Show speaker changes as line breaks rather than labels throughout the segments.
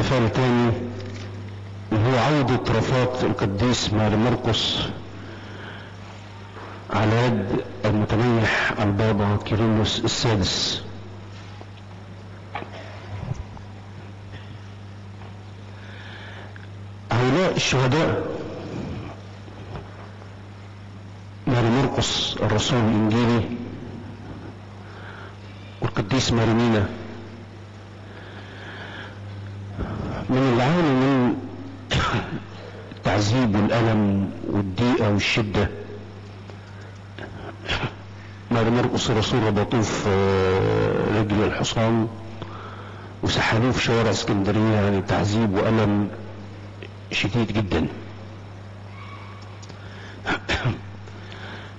احتفال تاني وهو عودة رفاق القديس ماري مرقس على يد المتميح البابا كيرلس السادس. هؤلاء الشهداء ماري مرقس الرسول الإنجيلي والقديس مارينينا من العاني من التعذيب والألم والضيقة والشدة. ماري مرقس الرسول ربطوه في رجل الحصان وسحلوه في شوارع اسكندرية يعني تعذيب وألم شديد جدا.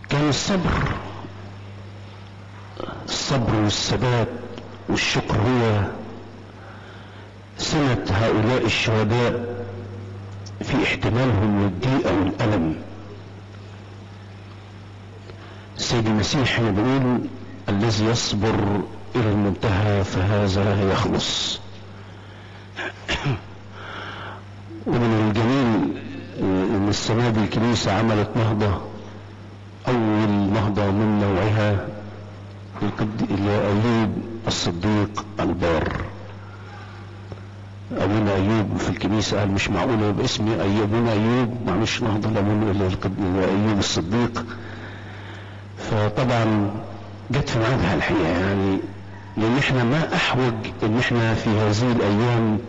كان الصبر الصبر والثبات والشكر هو سنة هؤلاء الشهداء في احتمالهم للضيقة والألم. السيد المسيح هنا بيقول الذي يصبر إلى المنتهى فهذا يخلص. ومن الجميل إن السنة دي الكنيسة عملت نهضة أول نهضة من نوعها لأيوب الصديق البار. أبونا أيوب في الكنيسة قال مش معقول يبقى اسمي ابونا أيوب؟ معلش نهضة لأيوب الصديق. فطبعا جت في ميعادها الحقيقة يعني لأن إحنا ما أحوج إن إحنا في هذه الأيام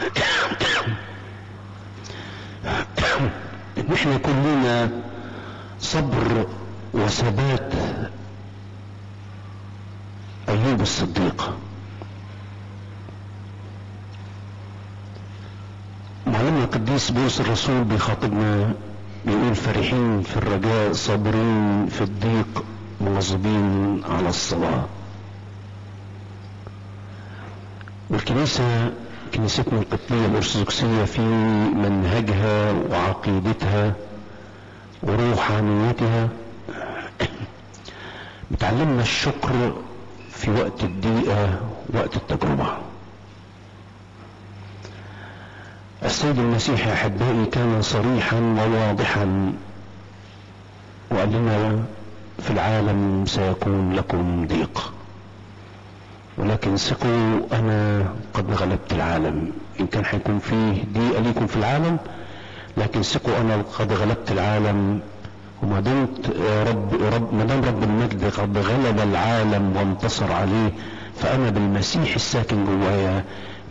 إن إحنا يكون لنا صبر وثبات أيوب الصديق. معلمنا القديس بولس الرسول بيخاطبنا بيقول فرحين في الرجاء صابرين في الضيق مواظبين على الصلاة. والكنيسة كنيستنا القبطية الأرثوذكسية في منهجها وعقيدتها وروحانيتها. بتعلمنا الشكر في وقت الضيقة وقت التجربة. السيد المسيح أحبائي كان صريحا وواضحا لنا في العالم سيكون لكم ضيق. ولكن ثقوا أنا قد غلبت العالم. إن كان هيكون فيه ضيقه ليكم في العالم لكن ثقوا أنا قد غلبت العالم. وما دمت رب رب ما دام رب المجد قد غلب العالم وانتصر عليه فأنا بالمسيح الساكن جوايا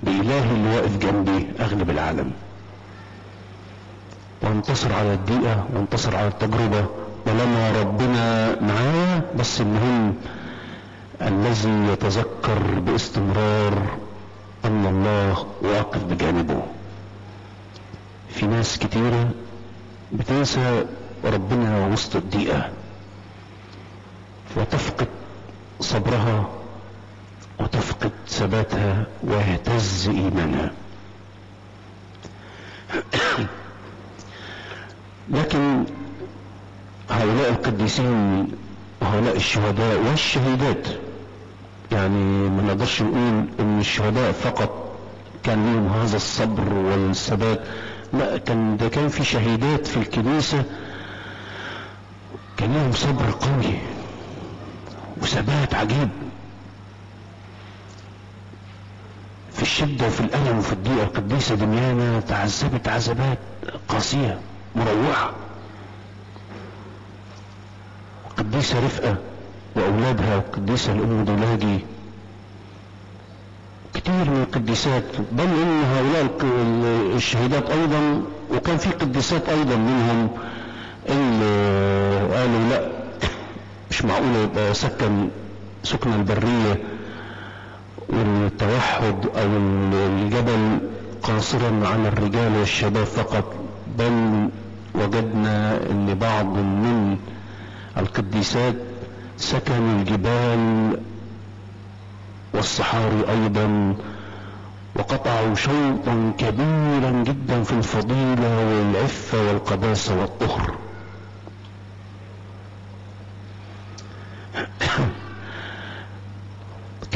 بإلهي اللي واقف جنبي اغلب العالم وانتصر على الضيقه وانتصر على التجربة. ولما ربنا معايا بس المهم الذي يتذكر باستمرار أن الله واقف بجانبه. في ناس كتيرة بتنسى ربنا وسط الضيقة وتفقد صبرها وتفقد ثباتها ويهتز إيمانها. لكن هؤلاء القديسين وهؤلاء الشهداء والشهيدات يعني ما نقدرش نقول إن الشهداء فقط كان لهم هذا الصبر والثبات لا كان ده كان في شهيدات في الكنيسة كان لهم صبر قوي وثبات عجيب. في الشدة وفي الألم وفي الضيقة القديسة دميانة تعذبت عذابات قاسية مروعة. القديسة رفقة وأولادها القديسة الأم دولاجي كتير من القديسات بل إن هؤلاء الشهيدات أيضا وكان في قديسات أيضا منهم اللي قالوا لا مش معقول يبقى سكن سكن البرية. والتوحد أو الجبل قاصرا على الرجال والشباب فقط بل وجدنا إن بعض من القديسات سكنوا الجبال والصحاري أيضا وقطعوا شوطا كبيرا جدا في الفضيلة والعفة والقداسة والطهر.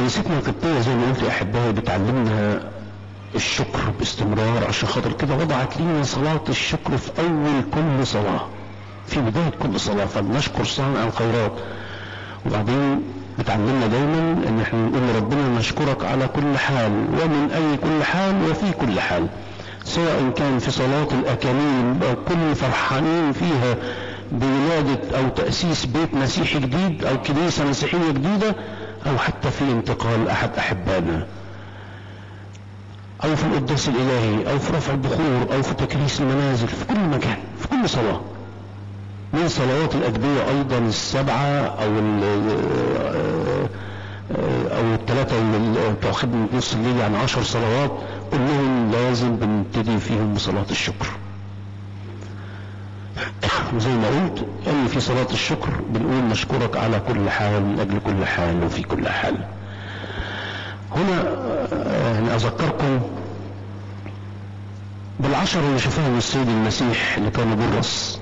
كنيستنا القبطية زي ما قلت يا أحبائي بتعلمنا الشكر باستمرار عشان خاطر كده وضعت لنا صلاة الشكر في أول كل صلاة في بداية كل صلاة فلنشكر صانع الخيرات. وبعدين بتعلمنا دايما إن إحنا نقول لربنا نشكرك على كل حال ومن أي كل حال وفي كل حال سواء كان في صلاة الاكاليل أو كل فرحانين فيها بولادة أو تأسيس بيت مسيحي جديد أو كنيسة مسيحية جديدة أو حتى في انتقال أحد احبائنا أو في القداس الإلهي أو في رفع البخور أو في تكريس المنازل في كل مكان في كل صلاة. من صلوات الأدبية أيضا السبعة أو أو الثلاثة بتوع خدمة نص الليل يعني عشر صلوات كلهم لازم بنبتدي فيهم بصلاة الشكر. زي ما قلت أن في صلاة الشكر بنقول نشكرك على كل حال من أجل كل حال وفي كل حال. هنا يعني أذكركم بالعشر اللي شافهم السيد المسيح اللي كانوا بالرص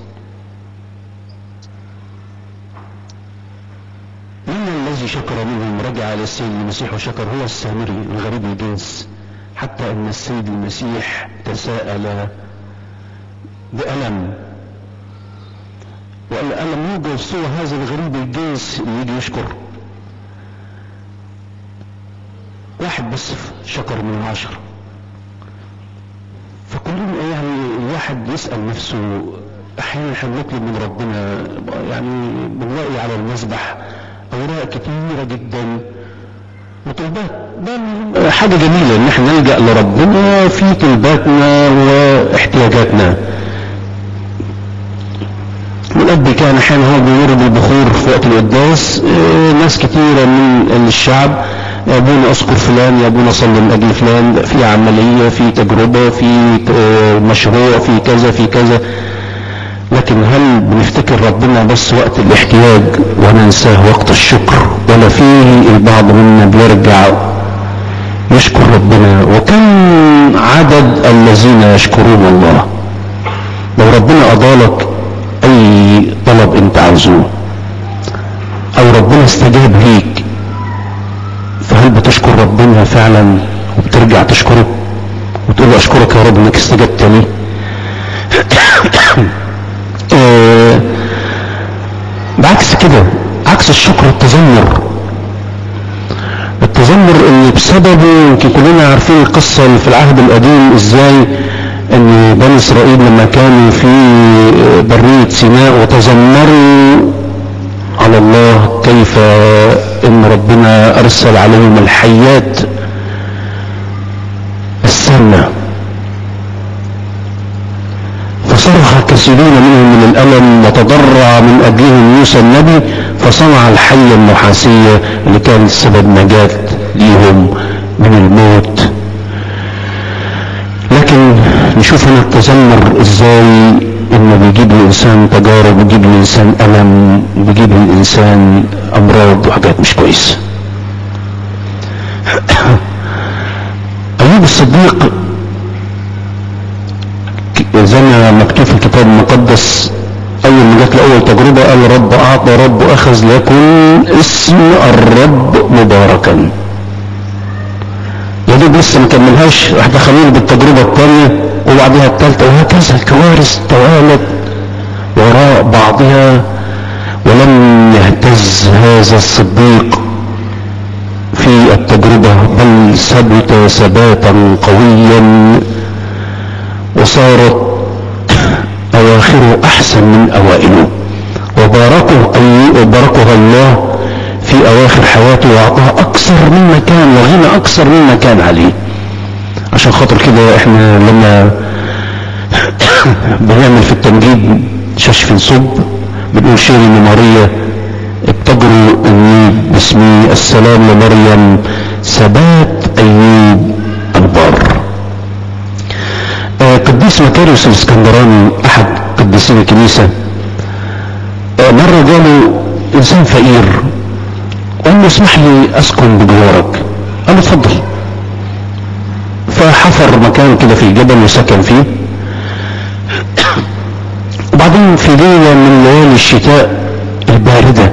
من الذي شكر منهم؟ رجع على السيد المسيح وشكر. هو السامري الغريب الجنس. حتى إن السيد المسيح تساءل بألم وقال ألم يوجد سوى هذا الغريب الجنس اللي يجي يشكر. واحد بس شكر من العشر فكلنا يعني الواحد يسأل نفسه أحيانا إحنا بنطلب من ربنا يعني بنلاقي على المذبح أوراق كتيرة جدا وطلبات. ده حاجة جميلة إن إحنا نلجأ لربنا في طلباتنا واحتياجاتنا. والاب كان أحيانا هو بيمر بالبخور في وقت القداس. آه ناس كتيرة من الشعب يا ابونا أذكر فلان يا ابونا صلي من أجل فلان في عملية في تجربة في آه مشروع في كذا في كذا. لكن هل بنفتكر ربنا بس وقت الاحتياج وننساه وقت الشكر؟ ولا فيه البعض منا بيرجع يشكر ربنا؟ وكم عدد الذين يشكرون الله؟ لو ربنا أضالك أي طلب أنت عاوزه أو ربنا استجاب ليك. فهل بتشكر ربنا فعلا وبترجع تشكره وتقول له أشكرك يا رب إنك استجبت لي؟ آه بعكس كده عكس الشكر التذمر التذمر اللي بسببه يمكن كلنا عارفين القصة اللي في العهد القديم إزاي أن بني إسرائيل لما كانوا في برية سيناء وتذمروا على الله كيف إن ربنا أرسل عليهم الحيات السامة. فصرخ كثيرون منهم من الألم وتضرع من أجلهم موسى النبي فصنع الحية النحاسية اللي كانت سبب نجاة ليهم من الموت لكن نشوف هنا التذمر إزاي انه بيجيب الإنسان تجارب بيجيب الإنسان ألم بيجيب الإنسان أمراض وحاجات مش كويسة. أيوب الصديق زي ما مكتوب في الكتاب المقدس أول ما جات له اول تجربة قال رب أعطى رب أخذ ليكن اسم الرب مباركا. يا دوب لسه ما كملهاش راح دخلوه بالتجربة الثانية وبعدها الثالثة وهكذا الكوارث توالت وراء بعضها ولم يهتز هذا الصديق في التجربة بل ثبت ثباتا قويا وصارت اواخره أحسن من أوائله. وباركه اي وباركها الله في أواخر حياته وأعطاه أكثر مما كان وغنى أكثر مما كان عليه. عشان خاطر كده إحنا لما بنعمل في التمجيد ششف نصب بنقول شيري لماريا ابتجروا اني باسمي السلام لمريم ثبات أيوب البار قديس مكاريوس الإسكندراني أحد قديسين الكنيسة. مرة جاله إنسان فقير وقال له اسمح لي أسكن بجوارك. قال له اتفضل. حفر مكان كده في الجبل وسكن فيه. وبعدين في ليلة من ليالي الشتاء الباردة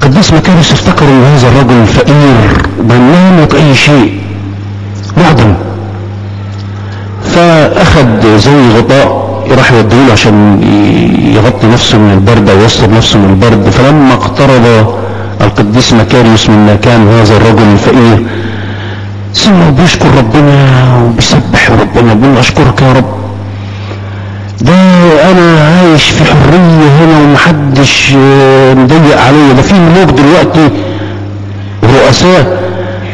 قديس مكانس افتكر إن هذا الرجل فقير بنامك أي شيء معدم فاخد زي غطاء راح يوديه عشان يغطي نفسه من البرد أو يستر نفسه من البرد. فلما اقترب القديس مكاريوس من مكان هذا الرجل الفقير سمع بيشكر ربنا وبيسبح ربنا بيقول أشكرك يا رب. ده أنا عايش في حرية هنا ومحدش مضيق عليا. ده في ملوك دلوقتي رؤساء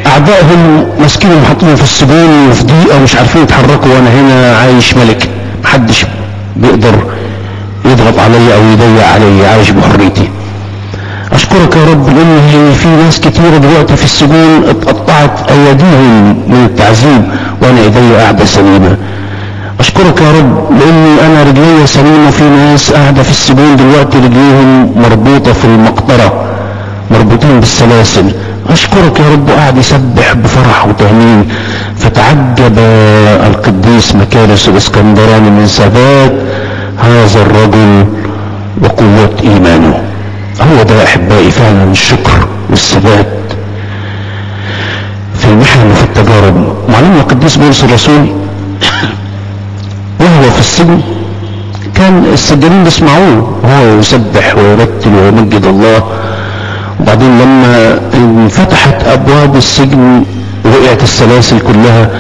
اعدائهم ماسكينهم حاطينهم في السجون وفي ضيقة ومش عارفين يتحركوا وأنا هنا عايش ملك. محدش بيقدر يضغط عليا أو يضيق عليا عايش بحريتي. أشكرك يا رب لأن في ناس كتيرة دلوقتي في السجون اتقطعت أيديهم من التعذيب وأنا ايدي قاعدة سليمة. أشكرك يا رب لأني أنا رجلي سليمة في ناس قاعدة في السجون دلوقتي رجليهم مربوطة في المقطرة مربوطين بالسلاسل. أشكرك يا رب قاعد يسبح بفرح وتهمين فتعجب القديس مكارس الإسكندراني من ثبات هذا الرجل وقوة إيمانه. هو ده أحبائي فعلا الشكر والثبات. في المحن وفي التجارب معلم القديس بولس الرسول وهو في السجن كان السجانين بيسمعوه وهو يسبح ويرتل ويمجد الله. وبعدين لما انفتحت أبواب السجن وقعت السلاسل كلها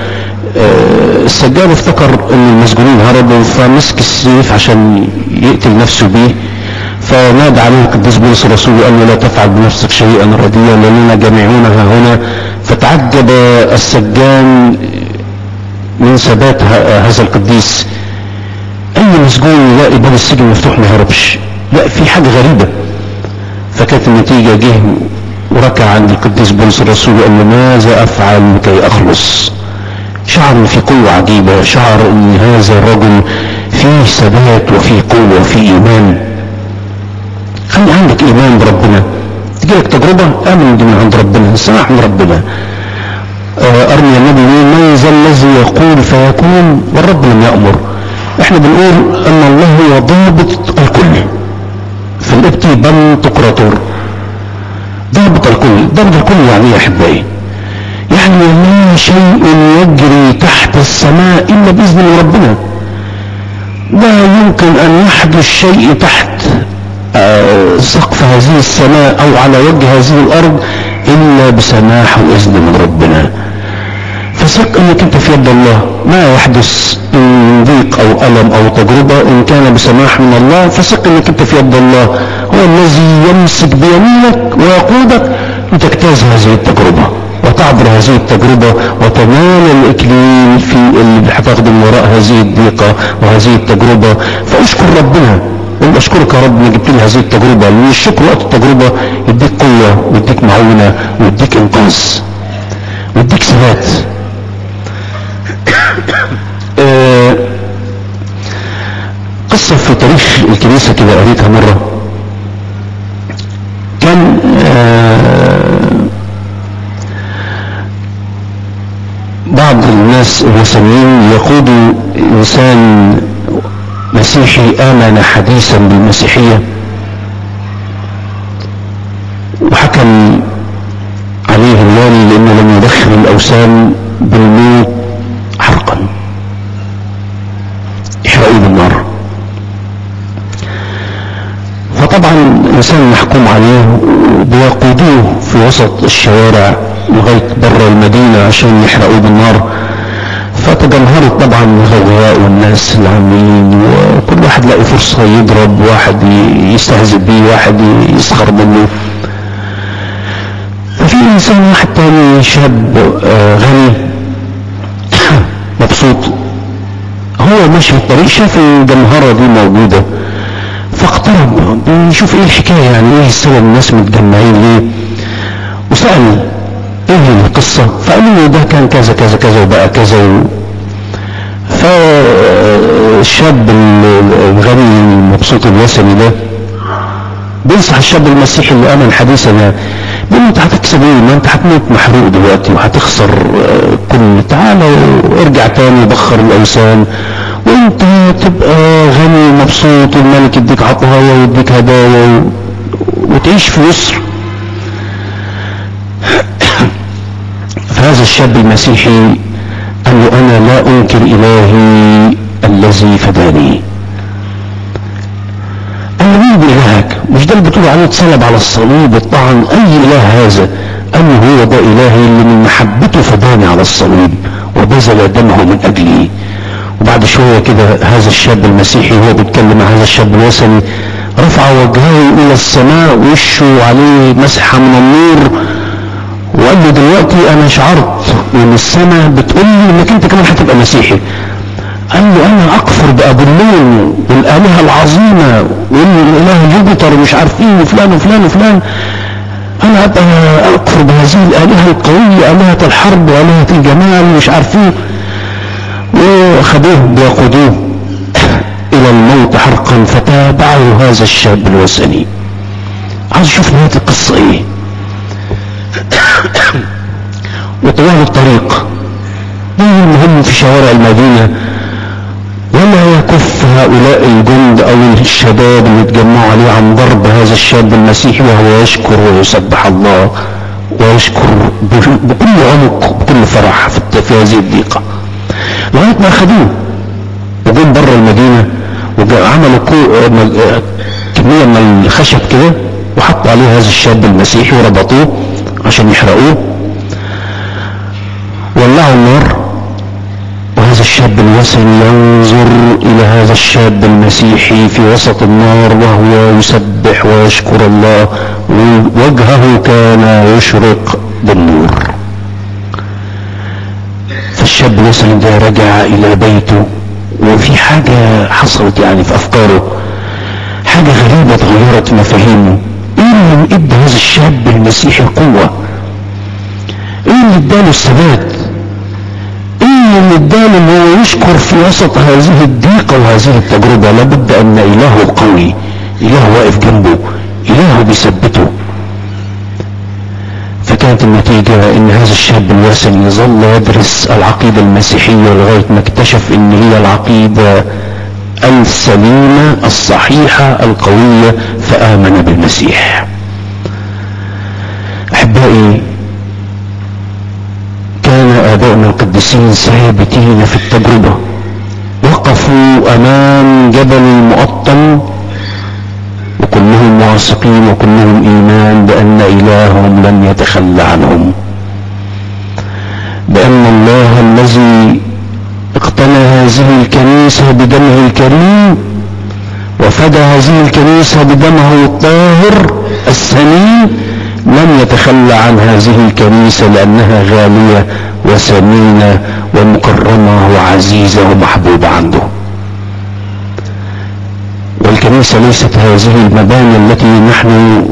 السجان افتكر إن المسجونين هربوا فمسك السيف عشان يقتل نفسه بيه. فنادى عليه القديس بولس الرسول وقال له لا تفعل بنفسك شيئا رديا لاننا جامعونها هنا. فتعجب السجان من ثبات هذا القديس. أي مسجون يلاقي باب السجن مفتوح ما يهربش؟ لا في حاجة غريبة. فكانت النتيجة جه وركع عند القديس بولس الرسول وقال له ماذا أفعل لكي أخلص؟ شعر ان في قوة عجيبة شعر إن هذا الرجل فيه ثبات وفيه قوة وفيه إيمان. خلي عندك إيمان بربنا. تجيلك تجربة دي من عند ربنا السماح من ربنا. أرمي النبي يقول من ذا الذي يقول فيكون؟ والرب لم يأمر. إحنا بنقول أن الله هو ضابط الكل. في الابتي بن تقراطور ضابط الكل. ضابط الكل يعني إيه يا أحبائي؟ يعني ما شيء يجري تحت السماء إلا بإذن ربنا. لا يمكن أن يحدث شيء تحت سقف هذه السماء أو على وجه هذه الأرض إلا بسماح وإذن من ربنا. فثق أنك أنت في يد الله. ما يحدث من ضيق أو ألم أو تجربة إن كان بسماح من الله فثق أنك أنت في يد الله. هو الذي يمسك بيمينك ويقودك لتجتاز هذه التجربة وتعبر هذه التجربة وتنال الإكليل في اللي هتاخده من وراء هذه الضيقة وهذه التجربة. فأشكر ربنا قل اشكرك يا رب ان جبت لي هذه التجربة. لأن الشكر وقت التجربة يديك قوة ويديك معونة ويديك انقاذ ويديك ثبات. آه قصة في تاريخ الكنيسة كده قريتها مرة. كان آه بعض الناس الوثنيين يقودوا إنسان مسيحي آمن حديثا بالمسيحية. وحكم عليه الوالي لأنه لم يدخل الأوثان بالموت حرقا. يحرقوه بالنار. فطبعا الإنسان محكوم عليه بيقودوه في وسط الشوارع لغاية بره المدينة عشان يحرقوه بالنار. فتجمهرت طبعا الغوغاء والناس العاملين وكل واحد لاقي فرصة يضرب واحد يستهزئ بيه واحد يسخر منه. ففي إنسان واحد تاني شاب غني مبسوط. هو ماشي في الطريق شاف الجمهرة دي موجودة فاقترب بيشوف إيه الحكاية يعني إيه السبب الناس متجمعين ليه؟ وسأل إيه القصة؟ فقالوا له ده كان كذا كذا كذا وبقى كذا. فالشاب الغني المبسوط الوثني ده بينصح الشاب المسيحي اللي امن حديثا بيقول له انت هتكسب إيه ما انت هتموت محروق دلوقتي وهتخسر كل تعالى وارجع تاني بخر الاوثان وانت تبقى غني ومبسوط والملك يديك عطايا ويديك هدايا. وتعيش في يسر فهذا الشاب المسيحي له أنا لا أنكر إلهي الذي فداني. قال مين بإلهك مش ده اللي بتقول عليه اتصلب على الصليب الطعن أي إله هذا؟ قال هو ده إلهي اللي من محبته فداني على الصليب وبذل دمه من أجلي؟ وبعد شوية كده هذا الشاب المسيحي هو بيتكلم مع هذا الشاب الوثني رفع وجهه إلى السماء وشه عليه مسحة من النور وقال له دلوقتي أنا شعرت من السماء بتقول لي إنك أنت كمان هتبقى مسيحي. قال له أنا اكفر بابولون والالهه العظيمة والاله جوبيتر ومش عارف إيه وفلان وفلان وفلان. أنا ابقى اكفر بهذه الآلهة القوية آلهة الحرب والهه الجمال ومش عارف إيه وخدوه بيقودوه إلى الموت حرقا فتابعه هذا الشاب الوثني. عايز أشوف نهاية القصة إيه؟ وطوال الطريق. المهم في شوارع المدينة؟ ولا يكف هؤلاء الجند أو الشباب اللي اتجمعوا عليه عن ضرب هذا الشاب المسيحي وهو يشكر ويسبح الله ويشكر بكل عمق بكل فرح في هذه الضيقة لغاية ما أخذوه. وجم بره المدينة وعملوا كمية من الخشب كده وحطوا عليه هذا الشاب المسيحي وربطوه عشان يحرقوه. ولعوا النار وهذا الشاب الوثني ينظر إلى هذا الشاب المسيحي في وسط النار وهو يسبح ويشكر الله. وجهه كان يشرق بالنور. فالشاب الوثني ده رجع إلى بيته وفي حاجة حصلت يعني في أفكاره حاجة غريبة تغيرت مفاهيمه. إيه اللي إدى هذا الشاب المسيحي قوة؟ إيه اللي إداله الثبات؟ اللي اداله ان هو يشكر في وسط هذه الضيقة وهذه التجربة. لابد أن الهه قوي إله واقف جنبه إله بيثبته. فكانت النتيجة إن هذا الشاب الوثني ظل يدرس العقيدة المسيحية لغاية ما اكتشف إن هي العقيدة السليمة الصحيحة القوية فآمن بالمسيح. أحبائي كان آباؤنا القديسين ثابتين في التجربة. وقفوا أمام جبل مؤطم وكلهم واثقين وكلهم إيمان بأن إلههم لن يتخلى عنهم. بأن الله الذي اقتنى هذه الكنيسة بدمه الكريم وفدى هذه الكنيسة بدمه الطاهر السمين لم يتخلى عن هذه الكنيسة لأنها غالية وثمينة ومكرمة وعزيزة ومحبوبة عنده. والكنيسة ليست هذه المباني التي نحن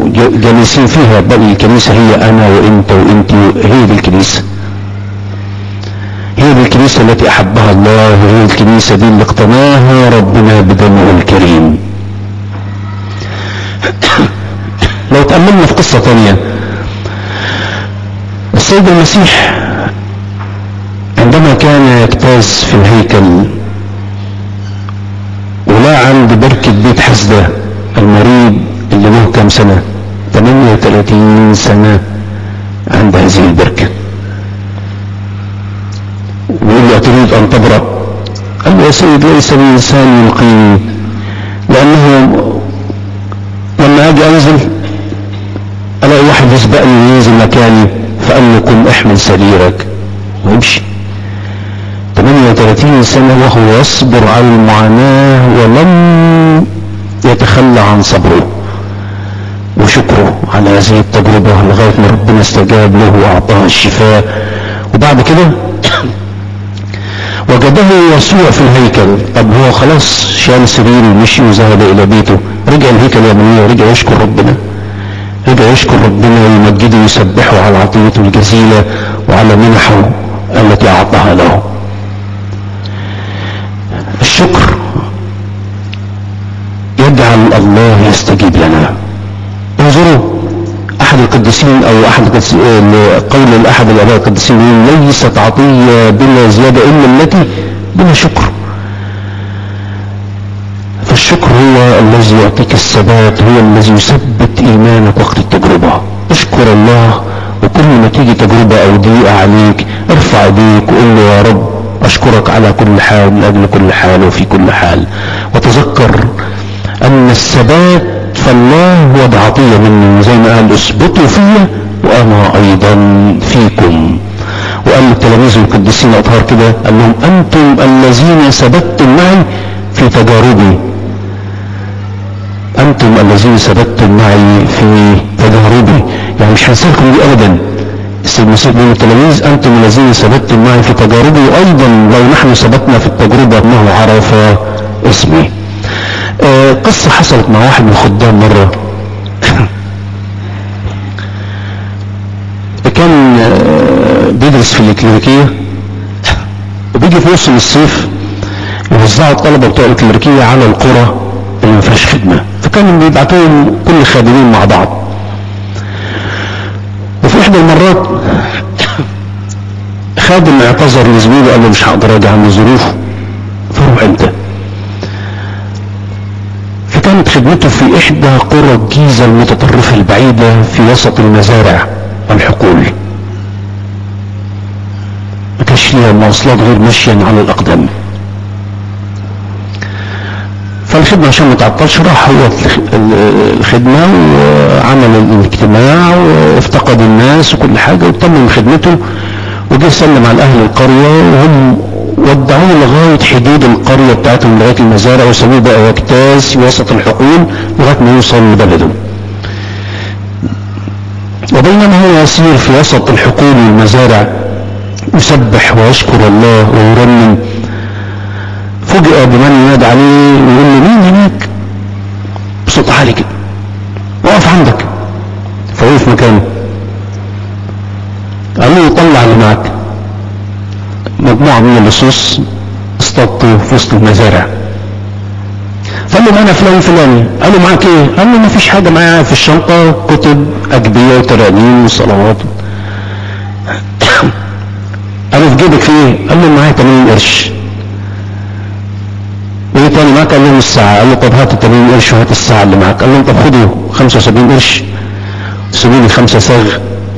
جالسين فيها بل الكنيسة هي أنا وإنت وإنت هي دي الكنيسة هي دي الكنيسة التي أحبها الله وهي الكنيسة دي اللي اقتناها ربنا بدمه الكريم. لو تأملنا في قصة تانية السيد المسيح يجتاز في الهيكل. ولا عند بركة بيت حسدة المريض اللي له كام سنة؟ 38 سنة عند هذه البركة. ويقول له أتريد أن تبرأ قال يا سيد ليس الإنسان يلقيني. لأنه لما أجي أنزل ألاقي واحد يسبقني وينزل مكاني فقال له قم أحمل سريرك. وامشي 38 سنة وهو يصبر على المعاناة ولم يتخلى عن صبره. وشكره على هذه التجربة لغاية ما ربنا استجاب له وأعطاه الشفاء. وبعد كده وجده يسوع في الهيكل. طب هو خلاص شال سريره ومشي وذهب إلى بيته. رجع الهيكل يا بنيه ورجع يشكر ربنا. رجع يشكر ربنا ويمجده ويسبحه على عطيته الجزيلة وعلى منحه التي أعطاها له الشكر يجعل الله يستجيب لنا. انظروا أحد القديسين أو أحد قول احد الأباء القديسين ليست عطية بلا زيادة إلا التي بلا شكر. فالشكر هو الذي يعطيك الثبات هو الذي يثبت إيمانك وقت التجربة. اشكر الله وكل ما تيجي تجربة أو ضيقة عليك أرفع إيديك وقول له يا رب أشكرك على كل حال من أجل كل حال وفي كل حال. وتذكر أن الثبات فالله وضع عطية مني زي ما قال اثبتوا فيا وأنا أيضا فيكم. وقال للتلاميذ القديسين الأطهار كده قال لهم أنتم الذين ثبتتم معي في تجاربي. أنتم الذين ثبتتم معي في تجاربي. يعني مش هنسالكم دي أبدا. السيد المسيح بين التلاميذ أنتم الذين ثبتتم معي في تجاربي وأيضا لو نحن ثبتنا في التجربة أنه عرف اسمي. قصة حصلت مع واحد من الخدام مرة. كان آه بيدرس في الكلينيكية وبيجي في موسم الصيف يوزعوا الطلبة بتوع الكلينيكية على القرى اللي ما فيهاش خدمة. فكانوا بيبعتوهم كل خادمين مع بعض. وفي إحدى المرات خادم اعتذر لزميله قال له مش هقدر أجي عند ظروف فروح أنت. خدمته في إحدى قرى الجيزة المتطرفة البعيدة في وسط المزارع. والحقول ما كانش ليها مواصلات غير مشيا على الأقدام. فالخدمة عشان ما تعطلش راح هو الخدمة وعمل الاجتماع وافتقد الناس وكل حاجة وتمم خدمته وجه سلم على أهل القرية وهم ودعوه لغاية حدود القرية بتاعتهم لغاية المزارع وسابوه بقى في وسط الحقول لغاية ما يوصل لبلده. وبينما هو يسير في وسط الحقول والمزارع يسبح ويشكر الله ويرنم. فوجئ بمن ينادى عليه ويقول له مين هناك؟ بصوت عالي كده وقف عندك. فوقف مكانه. قال له طلع اللي معاك مجموعة من اللصوص اصطادوا في وسط المزارع. فقال له أنا فلان فلاني قال له معاك إيه؟ قال له ما فيش حاجة معايا في الشنطة كتب اجبية وترانيم وصلوات قال له في جيبك في إيه؟ قال له معايا 80 قرش. وإيه تاني معاك؟ قال لهم الساعة قال له طب هات ال 80 قرش وهات الساعة اللي معاك. قال لهم طب خدوا 75 قرش. سيبوا لي خمسة صاغ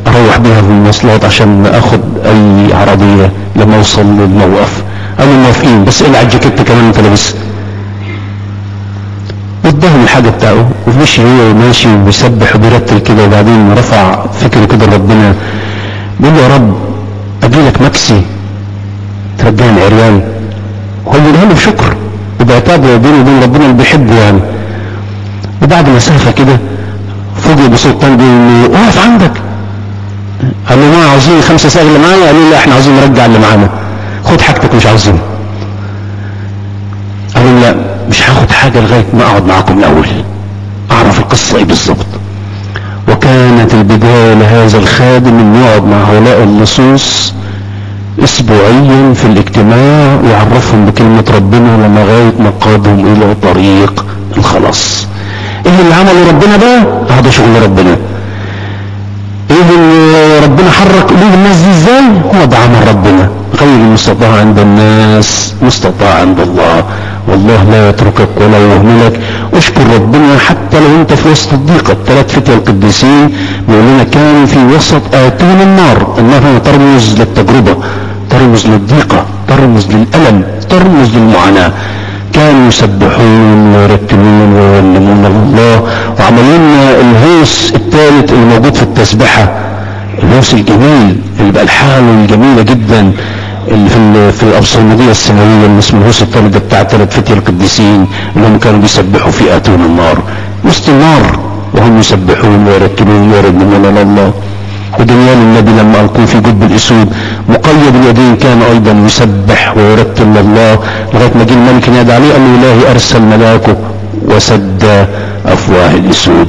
أروح بيها في المواصلات عشان أخد أي عربية. لما اوصل للموقف. قالوا موافقين بس اقلع الجاكيت كمان أنت لابسها اداهم الحاجة بتاعه ومشي هو ماشي وبيسبح وبيرتل كده وبعدين رفع فكره كده لربنا. بيقول له يا رب اجيلك مكسي ترجعني عريان هو بيقولها له بشكر وبعتاب بينه وبين ربنا اللي بيحبه يعني. وبعد مسافة كده فوجئ بصوت تاني بيقول له أقف عندك. قال له ما عاوزين خمسة ساغ اللي معايا؟ قالوا لا إحنا عاوزين نرجع اللي معانا. خد حاجتك مش عاوزين. قالوا لا مش هاخد حاجة لغاية ما أقعد معاكم الأول. أعرف القصة إيه بالظبط. وكانت البداية لهذا الخادم إنه يقعد مع هؤلاء اللصوص اسبوعيا في الاجتماع ويعرفهم بكلمة ربنا لغاية ما قادهم إلى طريق الخلاص. إيه اللي عمله ربنا ده؟ هذا شغل ربنا ربنا حرك قلوب الناس دي إزاي؟ هو ده عمل ربنا. غير المستطاع عند الناس مستطاع عند الله. والله لا يتركك ولا يهملك. اشكر ربنا حتى لو انت في وسط الضيقة الثلاث فتية القديسين بيقول كانوا في وسط آتون النار. النار ترمز للتجربة ترمز للضيقة ترمز للألم ترمز للمعاناة. كانوا يسبحون ويرتلون ويعلمون الله. لنا الهوس الثالث اللي موجود في التسبحة. الهوس الجميل اللي بألحانه الجميلة جدا اللي في في الأبصرمجية السماوية اللي اسمه الهوس ده بتاع ثلاث فتية القديسين اللي كانوا بيسبحوا في آتون النار. وسط النار وهم يسبحون ويرتلون ويرنمون الله. ودانيال النبي لما ألقوه في جب الأسود مقيد اليدين كان أيضا يسبح ويرتل الله لغاية ما جه الملك نادى عليه قال له إلهي أرسل ملاكه وسد أفواه الأسود.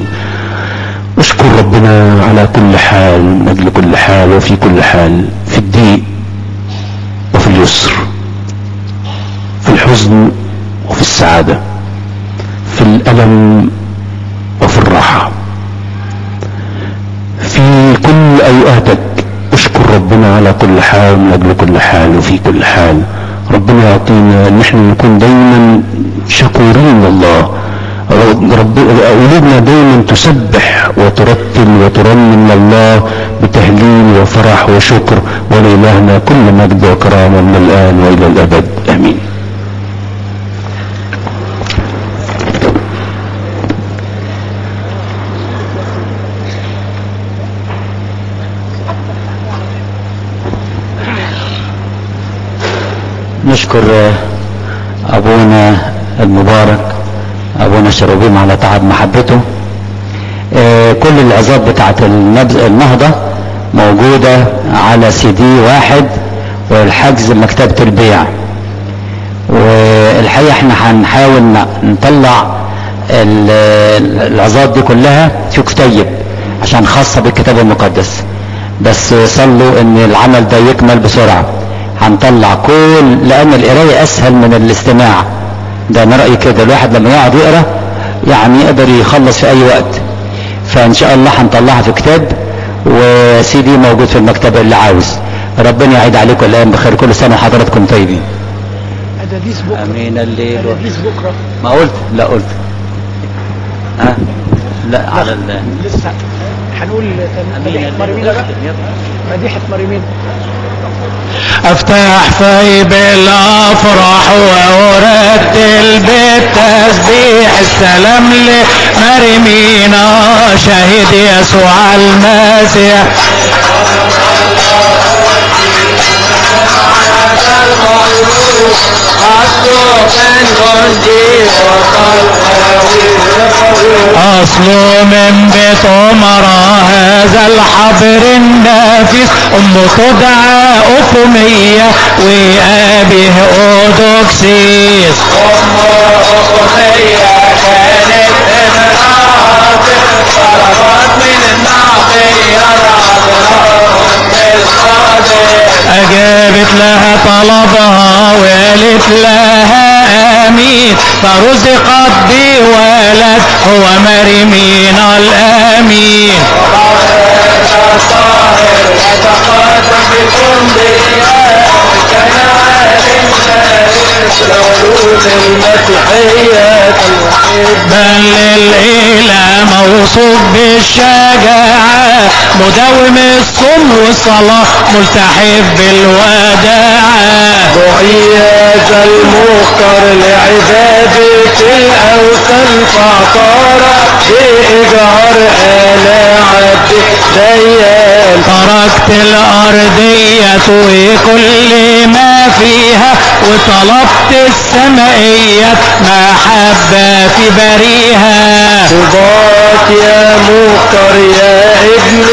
اشكر ربنا على كل حال من أجل كل حال وفي كل حال في الضيق وفي اليسر في الحزن وفي السعادة في الألم وفي الراحة. في كل أوقاتك اشكر ربنا على كل حال من أجل كل حال وفي كل حال. ربنا يعطينا ان إحنا نكون دايما شكورين لله. قلوبنا دايما تسبح وترتل وترنم الله بتهليل وفرح وشكر ولإلهنا كل مجد وكرامة من الآن وإلى الأبد. آمين.
نشكر أبونا المبارك ابونا شروبيم على تعب محبته. آه، كل العظات بتاعت النهضة موجودة على سي دي واحد والحجز مكتبة البيع. والحقيقة إحنا هنحاول نطلع العظات دي كلها في كتيب عشان خاصة بالكتاب المقدس. بس صلوا إن العمل ده يكمل بسرعة. هنطلع كل لأن القراية أسهل من الاستماع. ده أنا رأيي كده. الواحد لما يقعد يقرأ يعني يقدر يخلص في أي وقت. فإن شاء الله هنطلعها في كتاب وسي دي موجود في المكتبة اللي عاوز. ربنا يعيد عليكم الأيام بخير. كل سنة وحضراتكم طيبين.
بكرة.
آمين. الليل
بكرة.
ما قلت؟ لا قلت. ها؟ لا على ال
لسه. هنقول مريمين بقى مديحة مريمين
أفتح في بالافراح وارتل بالتسبيح السلام لمريمينا شهيد يسوع المسيح. أصله من بيت عمر هذا الحبر النافس. أمه تدعى أخمية وأبيه أودوكسيس.
أمه أخمية كانت امرأة طلبت من النعطية
أجابت لها طلبها وقالت لها آمين فرزقت بولد هو مريمين الآمين بل للإله موصوف بالشجاعة مداوم الصوم والصلاة ملتحف بالوداعة.
معيز المختار لعبادة الأوثان فاعتار بإجهار آل عبد ديان.
تركت الأرضية وكل ما فيها وطلبت السمائية محبة في بريها.
صباك يا مختار يا ابن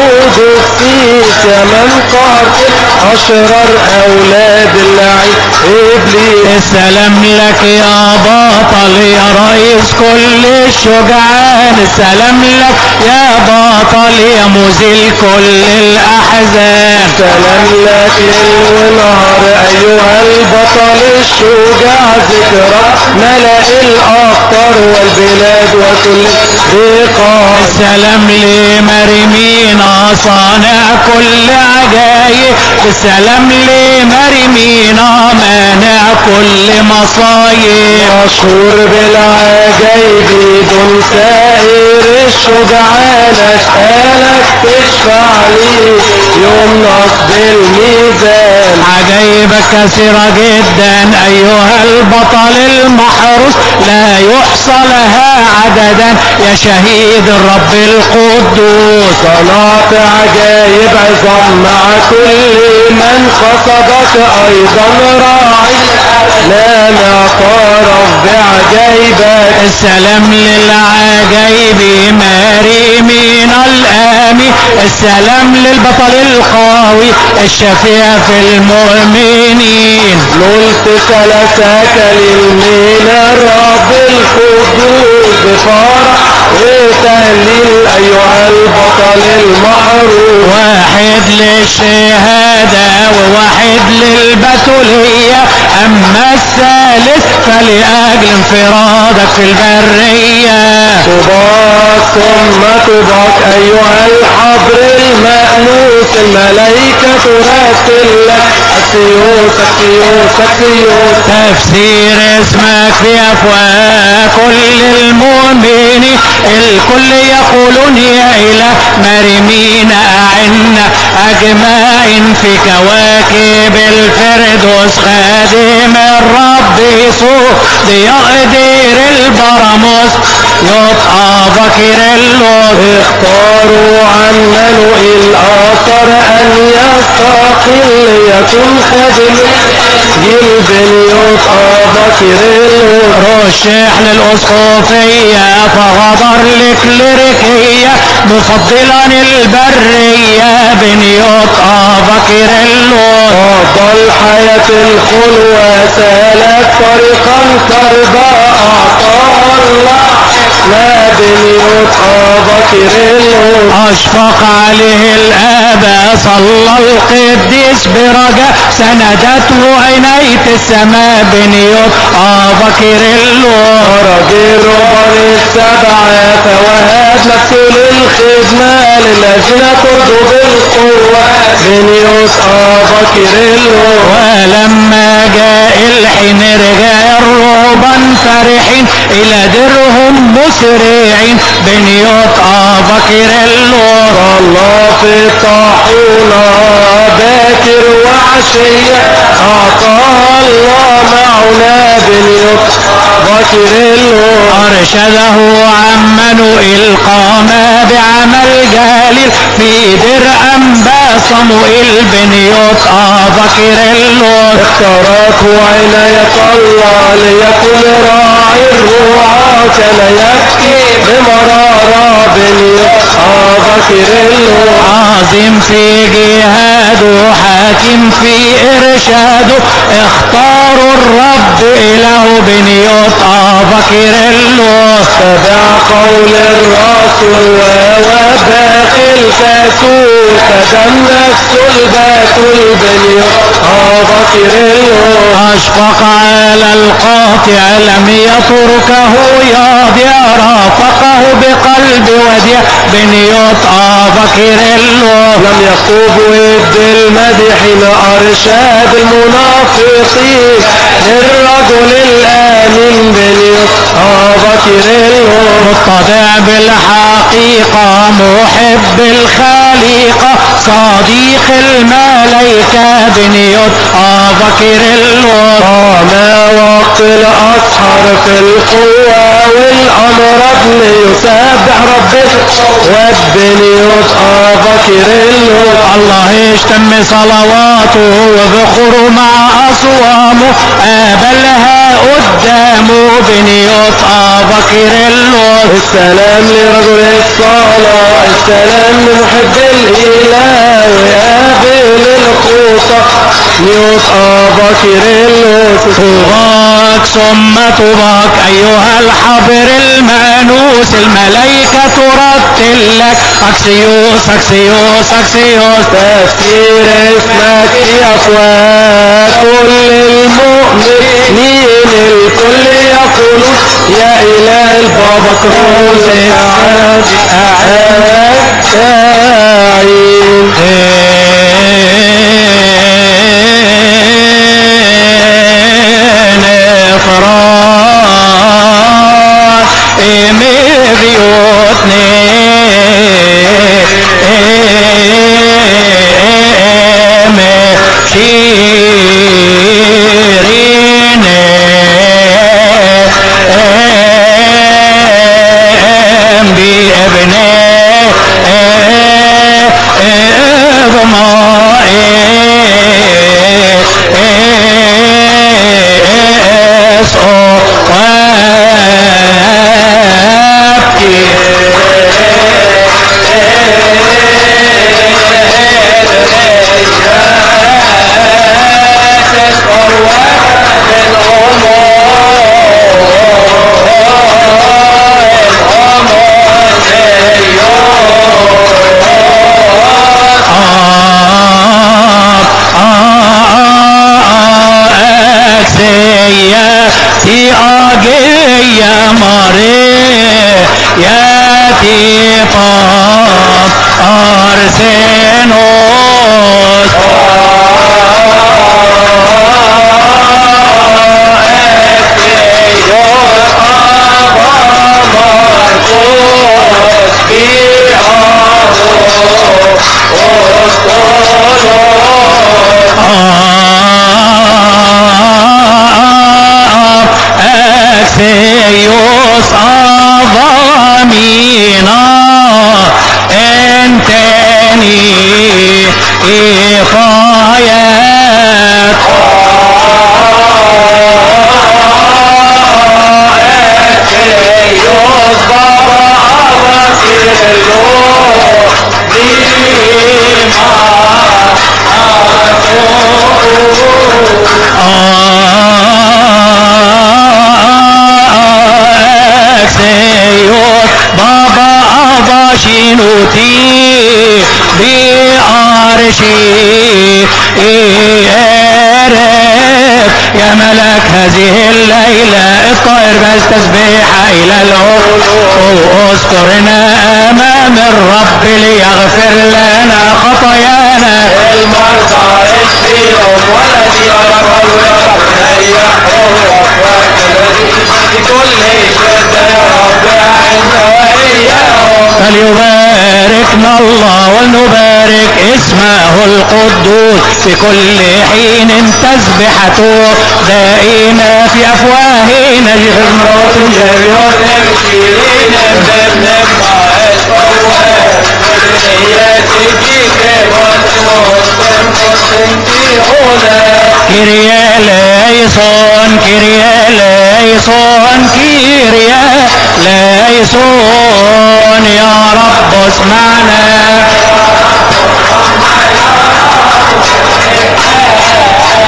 أودوكسيس يا من قاتل أشرار أولاد اللعين إبليس
السلام لك يا بطل يا رئيس كل الشجعان. السلام لك يا بطل يا مزيل كل الأحزان.
سلام لك ليل ونهار أيها البطل الشجاع ذكرى ملأ الأخطار والبلاد وكل رقاب.
السلام لمريمينا صانع كل عجايب. السلام لمريمينا مانع كل مصايب.
مشهور بالعجايب دون سائر الشجعان أسألك تشفع لي يوم نصب الميزان
عجائبك كثيرة جدا أيها البطل المحروس لا يحصى لها عددا. يا شهيد الرب القدوس.
صنعت عجايب عظام مع كل من قصدك أيضا راعي لا معترف بعجايبك
السلام للعجائب مريمين الآمي. السلام للبطل القوي الشفيع في المؤمنين
نلت سلسك للمين الرب القدوس بفرح وتهليل أيها البطل المعروف
واحد للشهادة وواحد للبتولية. أما الثالث فلأجل انفرادك في البرية.
طباك ثم طباك أيها الحبر المأنوس الملائكة ترتل لك.
تفسير اسمك في افواه كل المؤمنين الكل يقولون يا إله مرمين اعنا أجمعين في كواكب الفردوس خادم الرب يسوع. ليقدر البراموس يبقى بكر اللوت
اختاروا عنا الاثر أن يستقل يكون يبقى بكر
رشح للأسقفية فغدر لكليريكية مفضلا البرية بنيوت بكر اللوت
أفضل حياة الخلوة سالك طريقا كربا أعطى الله لا بكر
أشفق عليه الآباء صلى القديس برجاء سندته عناية السماء بنيوت بكر اللوت
خرج الرهبان السبعة فوهب نفسه للخدمة للذين ترضوا بالقوة. بنيوت بكر الوت
ولما جاء الحين رجع الرهبان فرحين. إلى درهم مسرعين. بنيوت بكر اللوت
الله في الطاحونة باكر وعشية. أعطى الله معنا بنيوت بكر الوت
أرشده عمن القام بعمل جليل في درء أنبا صموئيل بنيوت بكر اللوت
اختارته عناية الله ليكن راعي الرعاة كان يبكي بمرارة بنيوت بكر الوت
عظيم في جهاده حاكم في إرشاده اختاروا الرب إله بنيوت بكر اللوت
تبع قول الرسول وباقي الكسول فدم نفسه الباتول بنيوت بكر الوت
أشفق على القاطع لم يتركه يضيع رافقه بقلب وديع بنيوت بكر اللوت
لم يخطب ود المدحين أرشاد المنافقين للرجل الآمن بنيوت بكر الوت
متضع بالحقيقة محب الخليقة صديق الملائكة بنيوت بكر اللوت
قام وقت الأسحر في القوة والأمراض ليسبح ربنا والبنيوت بكر الوت
الله يشتم صلواته وبخره مع أصوامه. قابلها قدامه بنيوت بكر اللوت
السلام لرجل الصلاة السلام لمحب الإله ويقابل الخوصة نيوت بكر الوت
طوباك ثم طوباك أيها الحبر المأنوس الملائكة ترتل لك. أكسيوس أكسيوس أكسيوس.
تفسير اسمك يا أفواه كل المؤمنين الكل يقولون يا إله البابا كروز أعاد أعاد
मेरी ओर ने الرب ليغفر لنا خطايانا.
المرضى اشفيهم والذي أرقوا يريحوا أفواك الذين بكل شدة رب أعز وإياهم
فليباركنا الله ولنبارك اسمه القدوس في كل حين تسبحته. دائما في أفواهنا.
امرأة جريون امشيين ابن ما اسفوات
كيريا ليسون كيريا ليسون كيريا ليسون يا رب اسمعنا.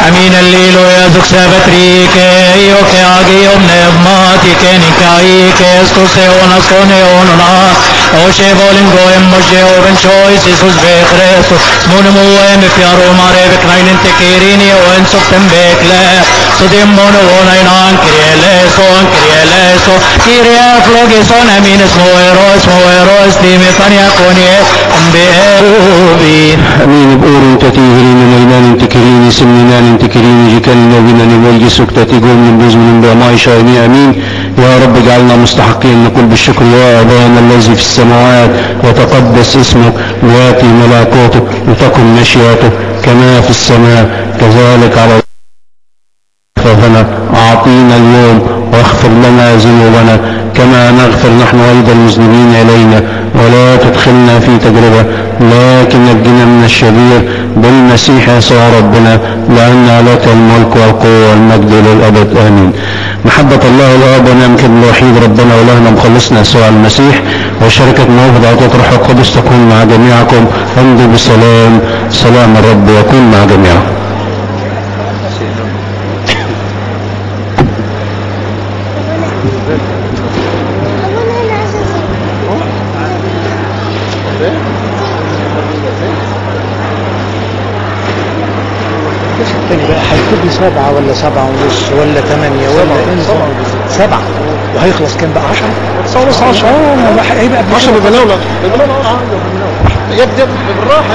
Amin alleluia duk sabatrike io che agi omne mati che nikai che sto se ona sone ona o she volin go em moje o ben choice Jesus be Christus mon mo em piaro mare be knainen te kerini o en so tem bekle so dem mon o nai nan kriele so kriele so kiria flogi son amines mo eros mo eros ti me tania konie be erubi
امين بأور تتيهرين ليلان تكرين سمنان تكرين جكلنا بنا نولي سكتة قوم من بزم من بما شايني أمين. يا رب اجعلنا مستحقين نقول بالشكر يا أبانا الذي في السماوات وتقدس اسمك وياتي ملكوتك وتكن مشيئتك كما في السماء. كذلك على فهنا أعطينا اليوم واغفر لنا ذنوبنا كما نغفر نحن أيضا المذنبين إلينا. ولا تدخلنا في تجربة لكن نجنا من الشرير بالمسيح يسوع ربنا لأن لك الملك والقوة والمجد للأبد آمين. محبة الله الآب ونعمة الوحيد ربنا ولهنا مخلصنا يسوع المسيح. وشركة موهبة عطية روح القدس تكون مع جميعكم. امضوا بسلام. سلام الرب يكون مع جميعكم
الجزء الثاني بقى هيكون لي سبعة ولا سبعة ونص ولا ثمانية ولا سبعة. سبعة. وهيخلص كام بقى 10 سبعة ونص 10 آه هيبقى 10
ببلاولة ببلاولة يا جماعة بالراحة.